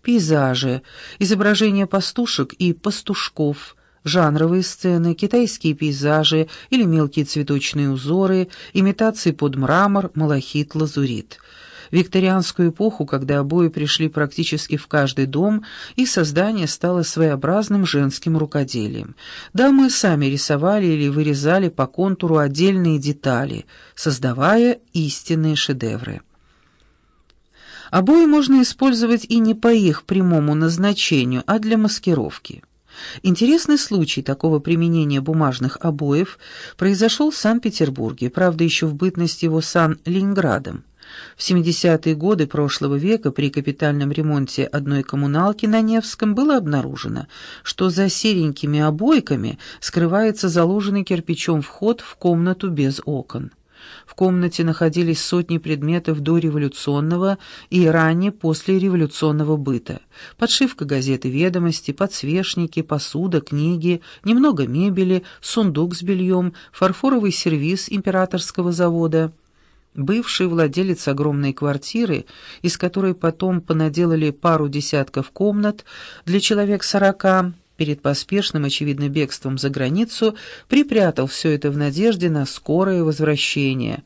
пейзажи, изображения пастушек и пастушков, жанровые сцены, китайские пейзажи или мелкие цветочные узоры, имитации под мрамор, малахит, лазурит — викторианскую эпоху, когда обои пришли практически в каждый дом, их создание стало своеобразным женским рукоделием. Дамы сами рисовали или вырезали по контуру отдельные детали, создавая истинные шедевры. Обои можно использовать и не по их прямому назначению, а для маскировки. Интересный случай такого применения бумажных обоев произошел в Санкт-Петербурге, правда, еще в бытность его Сан-Ленинградом. В 70-е годы прошлого века при капитальном ремонте одной коммуналки на Невском было обнаружено, что за серенькими обойками скрывается заложенный кирпичом вход в комнату без окон. В комнате находились сотни предметов дореволюционного и ранее послереволюционного быта. Подшивка газеты «Ведомости», подсвечники, посуда, книги, немного мебели, сундук с бельем, фарфоровый сервиз императорского завода – Бывший владелец огромной квартиры, из которой потом понаделали пару десятков комнат для человек сорока, перед поспешным, очевидно, бегством за границу, припрятал все это в надежде на скорое возвращение.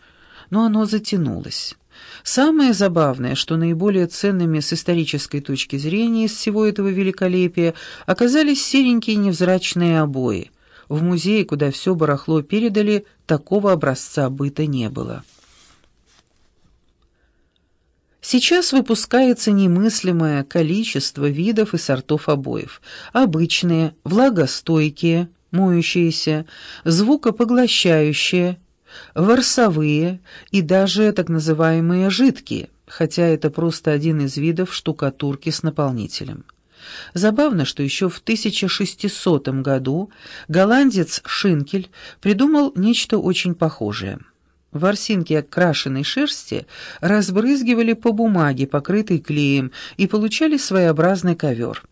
Но оно затянулось. Самое забавное, что наиболее ценными с исторической точки зрения из всего этого великолепия оказались серенькие невзрачные обои. В музее, куда все барахло передали, такого образца быта не было. Сейчас выпускается немыслимое количество видов и сортов обоев. Обычные, влагостойкие, моющиеся, звукопоглощающие, ворсовые и даже так называемые жидкие, хотя это просто один из видов штукатурки с наполнителем. Забавно, что еще в 1600 году голландец Шинкель придумал нечто очень похожее – Ворсинки окрашенной шерсти разбрызгивали по бумаге, покрытой клеем, и получали своеобразный ковер.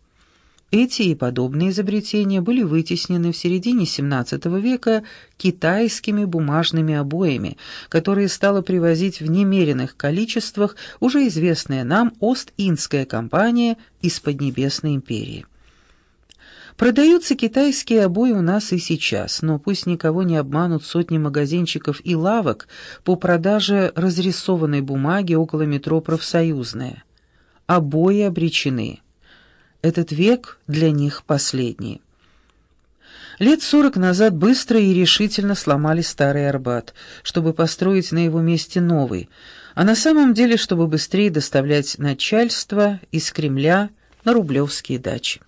Эти и подобные изобретения были вытеснены в середине XVII века китайскими бумажными обоями, которые стала привозить в немеренных количествах уже известная нам Ост-Индская компания из Поднебесной империи. Продаются китайские обои у нас и сейчас, но пусть никого не обманут сотни магазинчиков и лавок по продаже разрисованной бумаги около метро «Профсоюзная». Обои обречены. Этот век для них последний. Лет сорок назад быстро и решительно сломали старый Арбат, чтобы построить на его месте новый, а на самом деле, чтобы быстрее доставлять начальство из Кремля на рублевские дачи.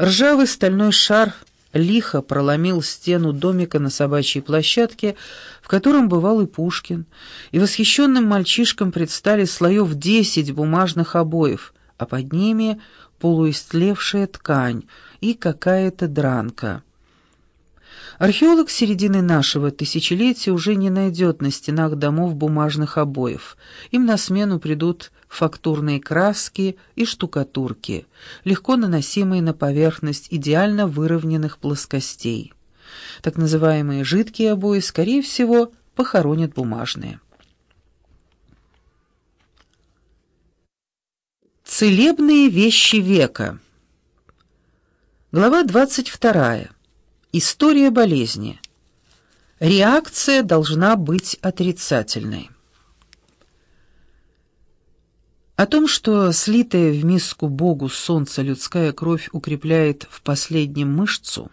Ржавый стальной шар лихо проломил стену домика на собачьей площадке, в котором бывал и Пушкин, и восхищенным мальчишкам предстали слоев десять бумажных обоев, а под ними полуистлевшая ткань и какая-то дранка. Археолог середины нашего тысячелетия уже не найдет на стенах домов бумажных обоев. Им на смену придут фактурные краски и штукатурки, легко наносимые на поверхность идеально выровненных плоскостей. Так называемые жидкие обои, скорее всего, похоронят бумажные. Целебные вещи века. Глава 22. История болезни. Реакция должна быть отрицательной. О том, что слитая в миску Богу солнца людская кровь укрепляет в последнем мышцу,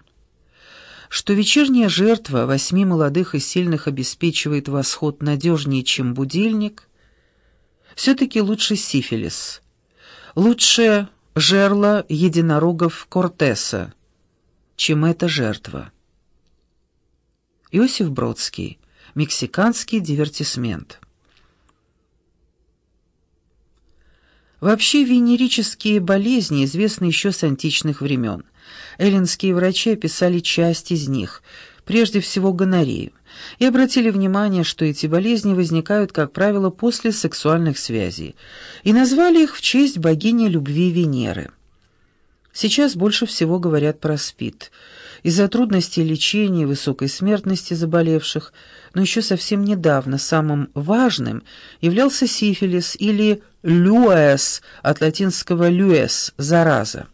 что вечерняя жертва восьми молодых и сильных обеспечивает восход надежнее, чем будильник, все-таки лучше сифилис, лучше жерла единорогов Кортеса, чем эта жертва. Иосиф Бродский. Мексиканский дивертисмент. Вообще венерические болезни известны еще с античных времен. Эллинские врачи описали часть из них, прежде всего гонорею, и обратили внимание, что эти болезни возникают, как правило, после сексуальных связей, и назвали их в честь богини любви Венеры. Сейчас больше всего говорят про СПИД, из-за трудностей лечения и высокой смертности заболевших, но еще совсем недавно самым важным являлся сифилис или люэс от латинского «люэс» – зараза.